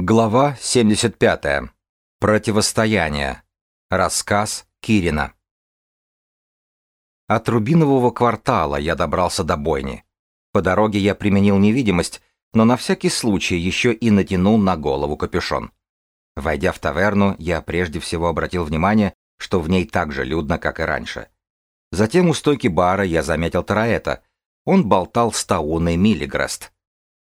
Глава 75. Противостояние. Рассказ Кирина. От Рубинового квартала я добрался до бойни. По дороге я применил невидимость, но на всякий случай еще и натянул на голову капюшон. Войдя в таверну, я прежде всего обратил внимание, что в ней так же людно, как и раньше. Затем у стойки бара я заметил Тараэта. Он болтал с Тауной Миллигрест.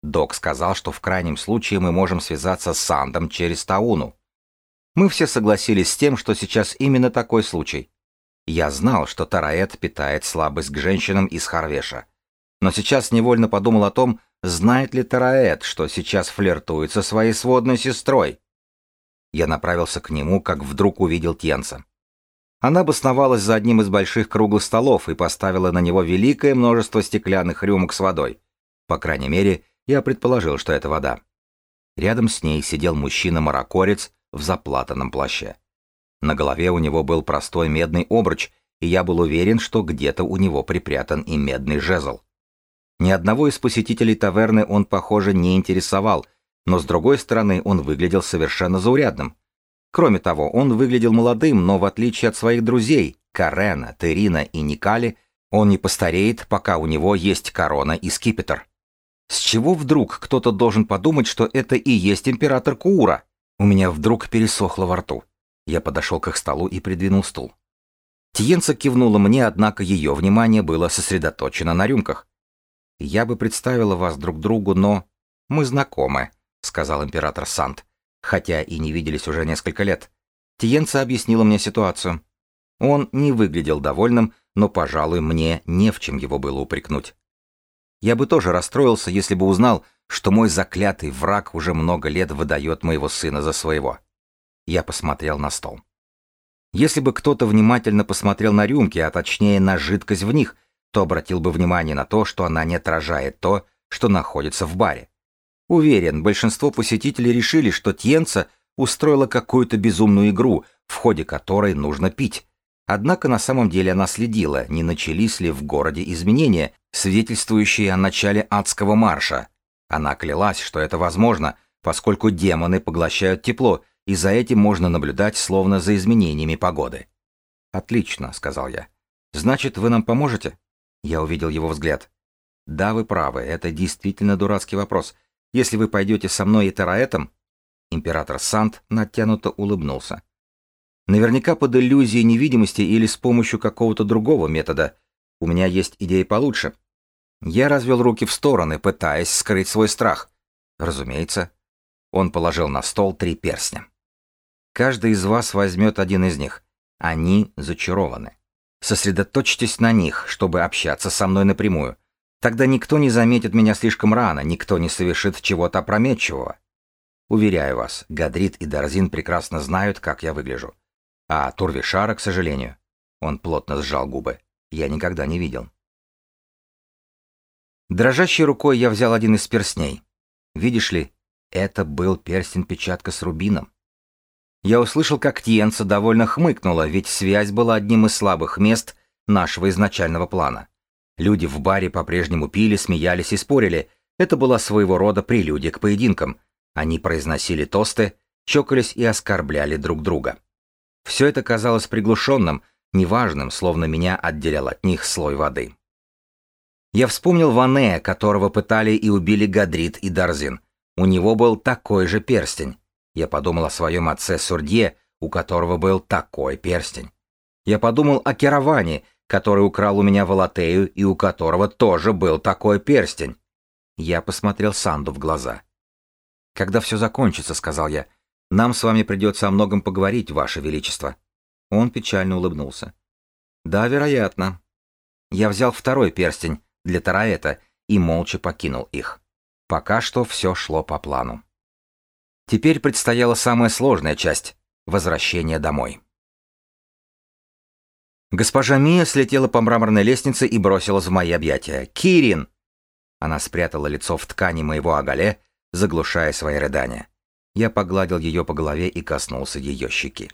Док сказал, что в крайнем случае мы можем связаться с Сандом через Тауну. Мы все согласились с тем, что сейчас именно такой случай. Я знал, что Тараэт питает слабость к женщинам из Харвеша. Но сейчас невольно подумал о том, знает ли Тараэт, что сейчас флиртует со своей сводной сестрой. Я направился к нему, как вдруг увидел Тенца. Она обосновалась за одним из больших круглых столов и поставила на него великое множество стеклянных рюмок с водой. По крайней мере, я предположил, что это вода. Рядом с ней сидел мужчина-маракорец в заплатанном плаще. На голове у него был простой медный обруч, и я был уверен, что где-то у него припрятан и медный жезл. Ни одного из посетителей таверны он, похоже, не интересовал, но с другой стороны он выглядел совершенно заурядным. Кроме того, он выглядел молодым, но в отличие от своих друзей, Карена, Терина и Никали, он не постареет, пока у него есть корона и скипетр. С чего вдруг кто-то должен подумать, что это и есть император Куура? У меня вдруг пересохло во рту. Я подошел к их столу и придвинул стул. Тиенца кивнула мне, однако ее внимание было сосредоточено на рюмках. «Я бы представила вас друг другу, но...» «Мы знакомы», — сказал император Сант, хотя и не виделись уже несколько лет. Тиенца объяснила мне ситуацию. Он не выглядел довольным, но, пожалуй, мне не в чем его было упрекнуть. Я бы тоже расстроился, если бы узнал, что мой заклятый враг уже много лет выдает моего сына за своего. Я посмотрел на стол. Если бы кто-то внимательно посмотрел на рюмки, а точнее на жидкость в них, то обратил бы внимание на то, что она не отражает то, что находится в баре. Уверен, большинство посетителей решили, что Тьенца устроила какую-то безумную игру, в ходе которой нужно пить, Однако на самом деле она следила, не начались ли в городе изменения, свидетельствующие о начале адского марша. Она клялась, что это возможно, поскольку демоны поглощают тепло, и за этим можно наблюдать словно за изменениями погоды. «Отлично», — сказал я. «Значит, вы нам поможете?» Я увидел его взгляд. «Да, вы правы, это действительно дурацкий вопрос. Если вы пойдете со мной и Тараэтом...» Император Сант натянуто улыбнулся. Наверняка под иллюзией невидимости или с помощью какого-то другого метода. У меня есть идея получше. Я развел руки в стороны, пытаясь скрыть свой страх. Разумеется. Он положил на стол три перстня. Каждый из вас возьмет один из них. Они зачарованы. Сосредоточьтесь на них, чтобы общаться со мной напрямую. Тогда никто не заметит меня слишком рано, никто не совершит чего-то опрометчивого. Уверяю вас, Гадрит и Дарзин прекрасно знают, как я выгляжу. А Турвишара, к сожалению, он плотно сжал губы, я никогда не видел. Дрожащей рукой я взял один из перстней. Видишь ли, это был перстень-печатка с рубином. Я услышал, как Тьенца довольно хмыкнула, ведь связь была одним из слабых мест нашего изначального плана. Люди в баре по-прежнему пили, смеялись и спорили. Это была своего рода прелюдия к поединкам. Они произносили тосты, чокались и оскорбляли друг друга. Все это казалось приглушенным, неважным, словно меня отделял от них слой воды. Я вспомнил Ване, которого пытали и убили Гадрит и Дарзин. У него был такой же перстень. Я подумал о своем отце Сурдье, у которого был такой перстень. Я подумал о Кераване, который украл у меня Валатею и у которого тоже был такой перстень. Я посмотрел Санду в глаза. «Когда все закончится», — сказал я, — нам с вами придется о многом поговорить, Ваше Величество. Он печально улыбнулся. Да, вероятно. Я взял второй перстень для Тараэта и молча покинул их. Пока что все шло по плану. Теперь предстояла самая сложная часть — возвращение домой. Госпожа Мия слетела по мраморной лестнице и бросилась в мои объятия. «Кирин!» Она спрятала лицо в ткани моего оголе, заглушая свои рыдания. Я погладил ее по голове и коснулся ее щеки.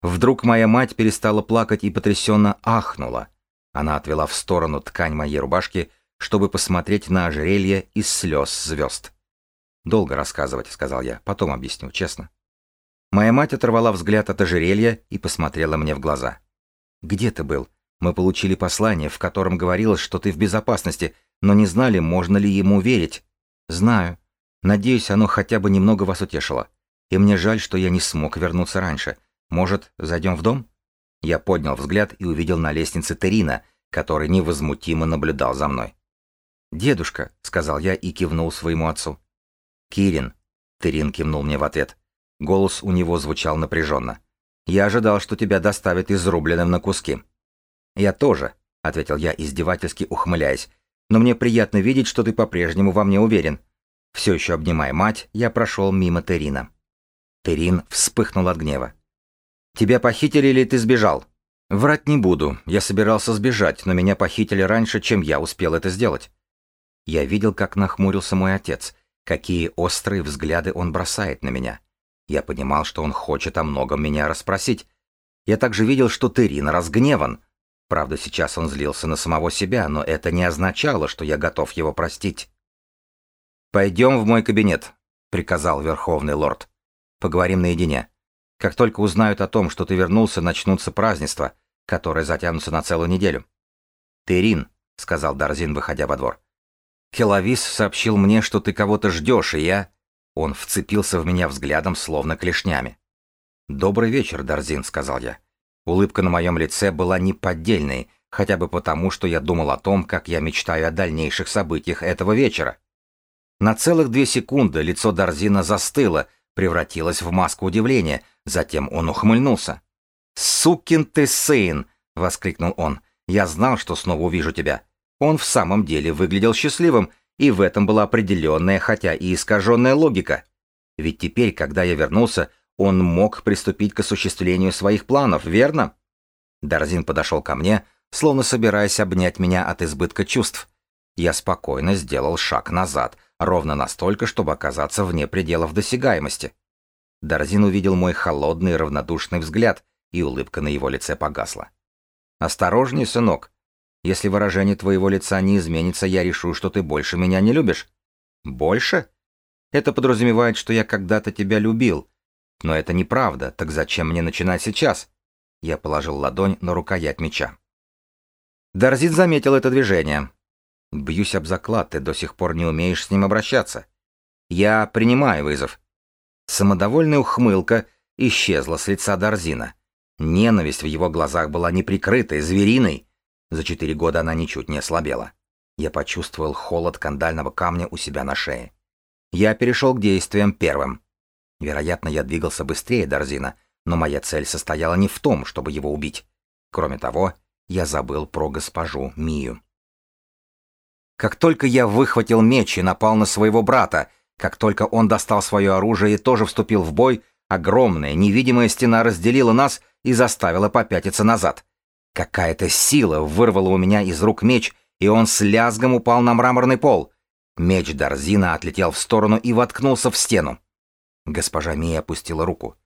Вдруг моя мать перестала плакать и потрясенно ахнула. Она отвела в сторону ткань моей рубашки, чтобы посмотреть на ожерелье из слез звезд. «Долго рассказывать», — сказал я. «Потом объясню, честно». Моя мать оторвала взгляд от ожерелья и посмотрела мне в глаза. «Где ты был? Мы получили послание, в котором говорилось, что ты в безопасности, но не знали, можно ли ему верить». «Знаю. Надеюсь, оно хотя бы немного вас утешило. И мне жаль, что я не смог вернуться раньше. Может, зайдем в дом?» Я поднял взгляд и увидел на лестнице Терина, который невозмутимо наблюдал за мной. «Дедушка», — сказал я и кивнул своему отцу. «Кирин», — Терин кивнул мне в ответ. Голос у него звучал напряженно. «Я ожидал, что тебя доставят изрубленным на куски». «Я тоже», — ответил я, издевательски ухмыляясь. «Но мне приятно видеть, что ты по-прежнему во мне уверен». Все еще обнимая мать, я прошел мимо Терина. Терин вспыхнул от гнева. «Тебя похитили или ты сбежал?» «Врать не буду. Я собирался сбежать, но меня похитили раньше, чем я успел это сделать». Я видел, как нахмурился мой отец, какие острые взгляды он бросает на меня. Я понимал, что он хочет о многом меня расспросить. Я также видел, что Терин разгневан. Правда, сейчас он злился на самого себя, но это не означало, что я готов его простить. «Пойдем в мой кабинет», — приказал Верховный Лорд. «Поговорим наедине. Как только узнают о том, что ты вернулся, начнутся празднества, которые затянутся на целую неделю». «Терин», — сказал Дарзин, выходя во двор. «Келавис сообщил мне, что ты кого-то ждешь, и я...» Он вцепился в меня взглядом, словно клешнями. «Добрый вечер, Дарзин», — сказал я. Улыбка на моем лице была неподдельной, хотя бы потому, что я думал о том, как я мечтаю о дальнейших событиях этого вечера. На целых две секунды лицо Дарзина застыло, превратилось в маску удивления, затем он ухмыльнулся. «Сукин ты сын!» — воскликнул он. «Я знал, что снова увижу тебя». Он в самом деле выглядел счастливым, и в этом была определенная, хотя и искаженная логика. Ведь теперь, когда я вернулся, он мог приступить к осуществлению своих планов, верно? Дарзин подошел ко мне, словно собираясь обнять меня от избытка чувств. Я спокойно сделал шаг назад, ровно настолько, чтобы оказаться вне пределов досягаемости. Дарзин увидел мой холодный равнодушный взгляд, и улыбка на его лице погасла. «Осторожней, сынок. Если выражение твоего лица не изменится, я решу, что ты больше меня не любишь. Больше? Это подразумевает, что я когда-то тебя любил. Но это неправда, так зачем мне начинать сейчас? Я положил ладонь на рукоять меча. Дарзит заметил это движение. Бьюсь об заклад, ты до сих пор не умеешь с ним обращаться. Я принимаю вызов. Самодовольная ухмылка исчезла с лица Дарзина. Ненависть в его глазах была неприкрытой, звериной. За четыре года она ничуть не ослабела. Я почувствовал холод кандального камня у себя на шее. Я перешел к действиям первым. Вероятно, я двигался быстрее Дарзина, но моя цель состояла не в том, чтобы его убить. Кроме того, я забыл про госпожу Мию. Как только я выхватил меч и напал на своего брата, как только он достал свое оружие и тоже вступил в бой, огромная невидимая стена разделила нас и заставила попятиться назад. Какая-то сила вырвала у меня из рук меч, и он с лязгом упал на мраморный пол. Меч Дарзина отлетел в сторону и воткнулся в стену. Госпожа Мия опустила руку.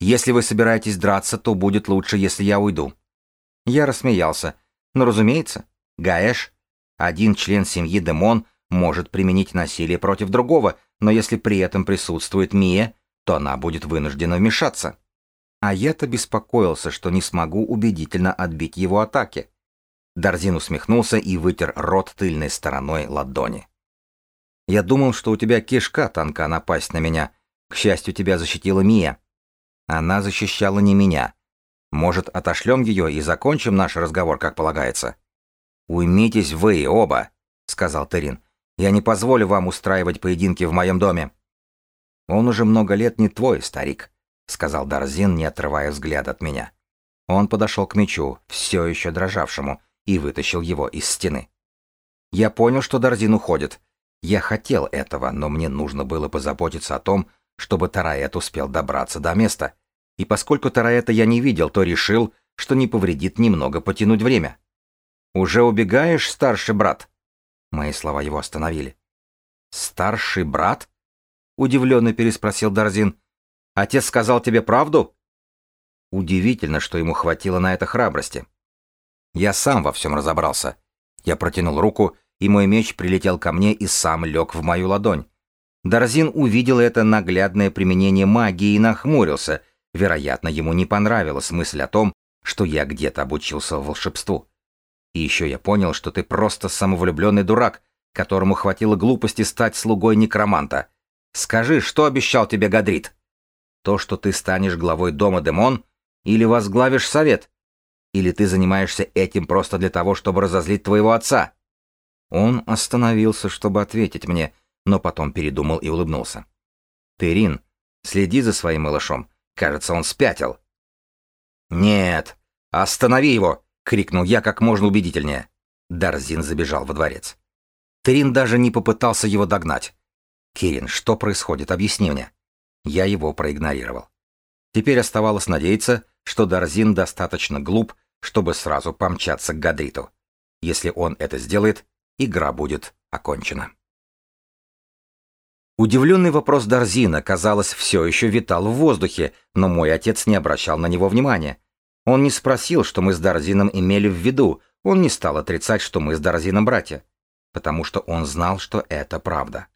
«Если вы собираетесь драться, то будет лучше, если я уйду». Я рассмеялся. Но, разумеется, Гаэш, один член семьи Демон, может применить насилие против другого, но если при этом присутствует Мия, то она будет вынуждена вмешаться. А я-то беспокоился, что не смогу убедительно отбить его атаки. Дарзин усмехнулся и вытер рот тыльной стороной ладони. «Я думал, что у тебя кишка тонка напасть на меня. К счастью, тебя защитила Мия. Она защищала не меня. Может, отошлем ее и закончим наш разговор, как полагается?» «Уймитесь вы оба», — сказал Терин. «Я не позволю вам устраивать поединки в моем доме». «Он уже много лет не твой, старик», — сказал Дарзин, не отрывая взгляд от меня. Он подошел к мечу, все еще дрожавшему, и вытащил его из стены. Я понял, что Дарзин уходит. Я хотел этого, но мне нужно было позаботиться о том, чтобы Тараэт успел добраться до места. И поскольку Тараэта я не видел, то решил, что не повредит немного потянуть время. «Уже убегаешь, старший брат?» Мои слова его остановили. «Старший брат?» — удивленно переспросил Дарзин. Отец сказал тебе правду? Удивительно, что ему хватило на это храбрости. Я сам во всем разобрался. Я протянул руку, и мой меч прилетел ко мне и сам лег в мою ладонь. Дарзин увидел это наглядное применение магии и нахмурился. Вероятно, ему не понравилась мысль о том, что я где-то обучился волшебству. И еще я понял, что ты просто самовлюбленный дурак, которому хватило глупости стать слугой некроманта. Скажи, что обещал тебе Гадрит? То, что ты станешь главой дома Демон, или возглавишь совет? Или ты занимаешься этим просто для того, чтобы разозлить твоего отца?» Он остановился, чтобы ответить мне, но потом передумал и улыбнулся. «Ты, следи за своим малышом. Кажется, он спятил». «Нет, останови его!» — крикнул я как можно убедительнее. Дарзин забежал во дворец. Терин даже не попытался его догнать. «Кирин, что происходит? Объясни мне». Я его проигнорировал. Теперь оставалось надеяться, что Дарзин достаточно глуп, чтобы сразу помчаться к Гадриту. Если он это сделает, игра будет окончена. Удивленный вопрос Дарзина, казалось, все еще витал в воздухе, но мой отец не обращал на него внимания. Он не спросил, что мы с Дарзином имели в виду, он не стал отрицать, что мы с Дарзином братья, потому что он знал, что это правда.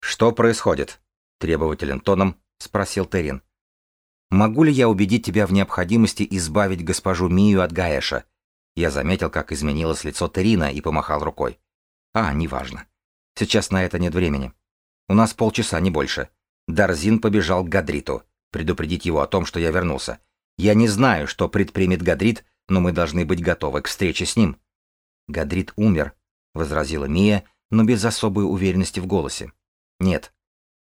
«Что происходит?» — требователен тоном спросил Терин. «Могу ли я убедить тебя в необходимости избавить госпожу Мию от Гаэша?» Я заметил, как изменилось лицо Терина и помахал рукой. «А, неважно. Сейчас на это нет времени. У нас полчаса, не больше. Дарзин побежал к Гадриту, предупредить его о том, что я вернулся. Я не знаю, что предпримет Гадрит, но мы должны быть готовы к встрече с ним». «Гадрит умер», — возразила Мия, но без особой уверенности в голосе. «Нет».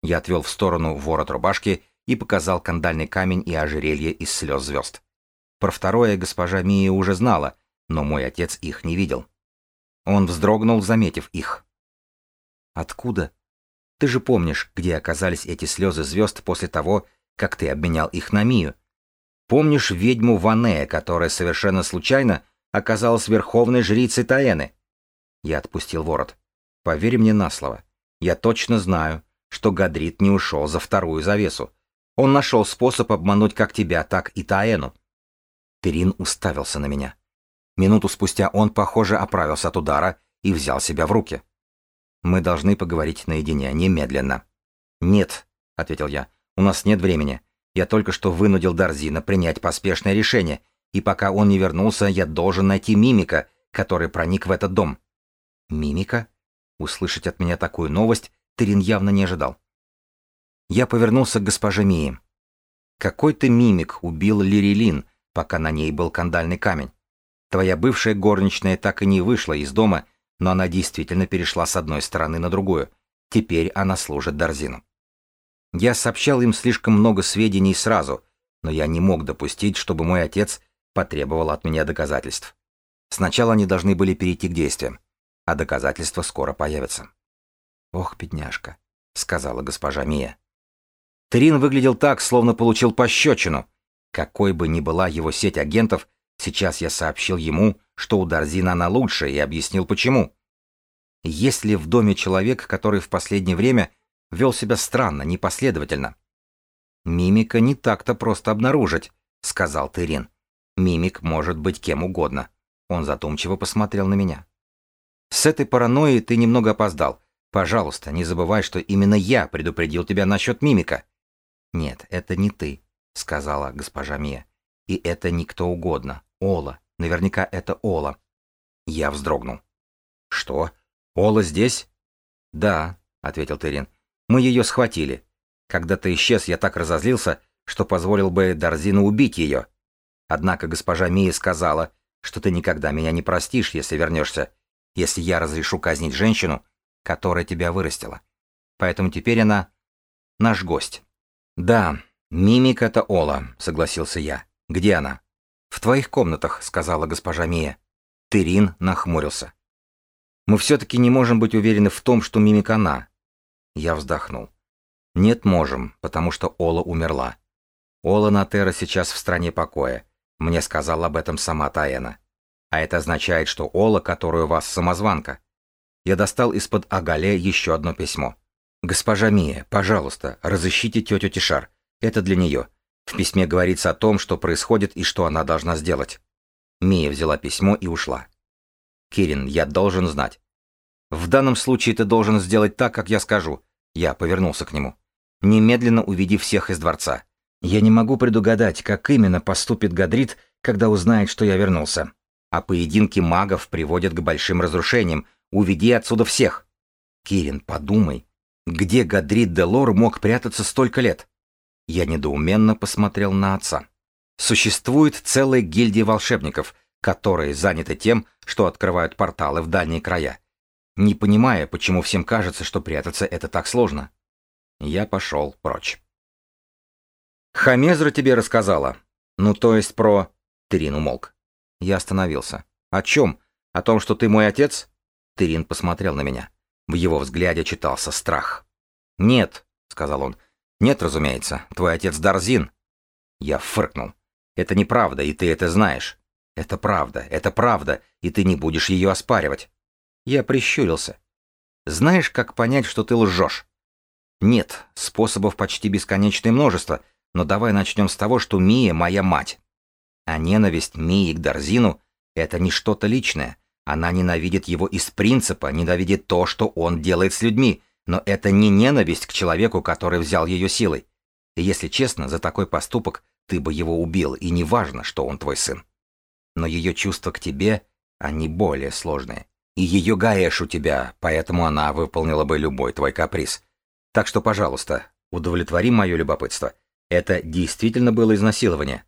Я отвел в сторону ворот рубашки и показал кандальный камень и ожерелье из слез звезд. Про второе госпожа Мия уже знала, но мой отец их не видел. Он вздрогнул, заметив их. «Откуда? Ты же помнишь, где оказались эти слезы звезд после того, как ты обменял их на Мию? Помнишь ведьму Ванея, которая совершенно случайно оказалась верховной жрицей Таэны?» Я отпустил ворот. «Поверь мне на слово. Я точно знаю, что Гадрит не ушел за вторую завесу. Он нашел способ обмануть как тебя, так и Таэну. Терин уставился на меня. Минуту спустя он, похоже, оправился от удара и взял себя в руки. «Мы должны поговорить наедине, немедленно». «Нет», — ответил я, — «у нас нет времени. Я только что вынудил Дарзина принять поспешное решение, и пока он не вернулся, я должен найти мимика, который проник в этот дом». «Мимика?» Услышать от меня такую новость Терин явно не ожидал. Я повернулся к госпоже Мии. Какой-то мимик убил Лирилин, пока на ней был кандальный камень. Твоя бывшая горничная так и не вышла из дома, но она действительно перешла с одной стороны на другую. Теперь она служит Дарзину. Я сообщал им слишком много сведений сразу, но я не мог допустить, чтобы мой отец потребовал от меня доказательств. Сначала они должны были перейти к действиям а доказательства скоро появятся. «Ох, бедняжка», — сказала госпожа Мия. Трин выглядел так, словно получил пощечину. Какой бы ни была его сеть агентов, сейчас я сообщил ему, что у Дарзина она лучше, и объяснил почему. Есть ли в доме человек, который в последнее время вел себя странно, непоследовательно? «Мимика не так-то просто обнаружить», — сказал Терин. «Мимик может быть кем угодно». Он задумчиво посмотрел на меня. С этой паранойей ты немного опоздал. Пожалуйста, не забывай, что именно я предупредил тебя насчет мимика. Нет, это не ты, сказала госпожа Мия. И это не кто угодно. Ола. Наверняка это Ола. Я вздрогнул. Что? Ола здесь? Да, ответил Терин. Мы ее схватили. Когда ты исчез, я так разозлился, что позволил бы Дарзину убить ее. Однако госпожа Мия сказала, что ты никогда меня не простишь, если вернешься, если я разрешу казнить женщину, которая тебя вырастила. Поэтому теперь она наш гость. Да, мимик это Ола, согласился я. Где она? В твоих комнатах, сказала госпожа Мия. Тырин нахмурился. Мы все-таки не можем быть уверены в том, что мимик она. Я вздохнул. Нет, можем, потому что Ола умерла. Ола Натера сейчас в стране покоя. Мне сказала об этом сама Таэна. А это означает, что Ола, которую вас самозванка. Я достал из-под Агале еще одно письмо. «Госпожа Мия, пожалуйста, разыщите тетю Тишар. Это для нее. В письме говорится о том, что происходит и что она должна сделать». Мия взяла письмо и ушла. «Кирин, я должен знать». «В данном случае ты должен сделать так, как я скажу. Я повернулся к нему. «Немедленно уведи всех из дворца. Я не могу предугадать, как именно поступит Гадрит, когда узнает, что я вернулся. А поединки магов приводят к большим разрушениям. Уведи отсюда всех!» «Кирин, подумай, где Гадрит Делор мог прятаться столько лет?» Я недоуменно посмотрел на отца. Существует целая гильдия волшебников, которые заняты тем, что открывают порталы в дальние края, не понимая, почему всем кажется, что прятаться это так сложно. Я пошел прочь. Хамезра тебе рассказала. Ну, то есть про... Терин умолк. Я остановился. О чем? О том, что ты мой отец? Терин посмотрел на меня. В его взгляде читался страх. «Нет», — сказал он. «Нет, разумеется. Твой отец Дарзин». Я фыркнул. «Это неправда, и ты это знаешь. Это правда, это правда, и ты не будешь ее оспаривать». Я прищурился. «Знаешь, как понять, что ты лжешь?» «Нет, способов почти бесконечное множество, но давай начнем с того, что Мия — моя мать. А ненависть Мии к Дарзину — это не что-то личное. Она ненавидит его из принципа, ненавидит то, что он делает с людьми, но это не ненависть к человеку, который взял ее силой. И если честно, за такой поступок ты бы его убил, и не важно, что он твой сын. Но ее чувства к тебе, они более сложные. И ее Гаэш у тебя, поэтому она выполнила бы любой твой каприз. Так что, пожалуйста, удовлетвори мое любопытство. Это действительно было изнасилование.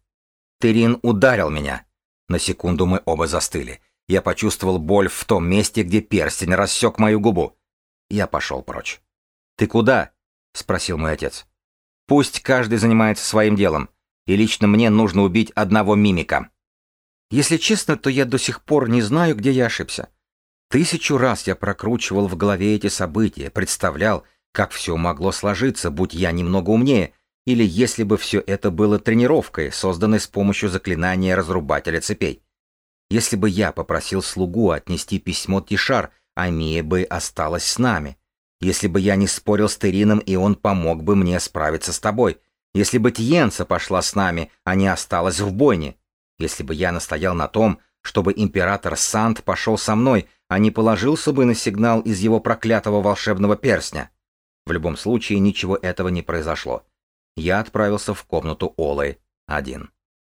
Терин ударил меня. На секунду мы оба застыли. Я почувствовал боль в том месте, где перстень рассек мою губу. Я пошел прочь. «Ты куда?» — спросил мой отец. «Пусть каждый занимается своим делом, и лично мне нужно убить одного мимика». Если честно, то я до сих пор не знаю, где я ошибся. Тысячу раз я прокручивал в голове эти события, представлял, как все могло сложиться, будь я немного умнее, или если бы все это было тренировкой, созданной с помощью заклинания разрубателя цепей. Если бы я попросил слугу отнести письмо Тишар, Амия бы осталась с нами. Если бы я не спорил с Терином, и он помог бы мне справиться с тобой. Если бы Тьенца пошла с нами, а не осталась в бойне. Если бы я настоял на том, чтобы император Санд пошел со мной, а не положился бы на сигнал из его проклятого волшебного перстня. В любом случае ничего этого не произошло. Я отправился в комнату Олы один.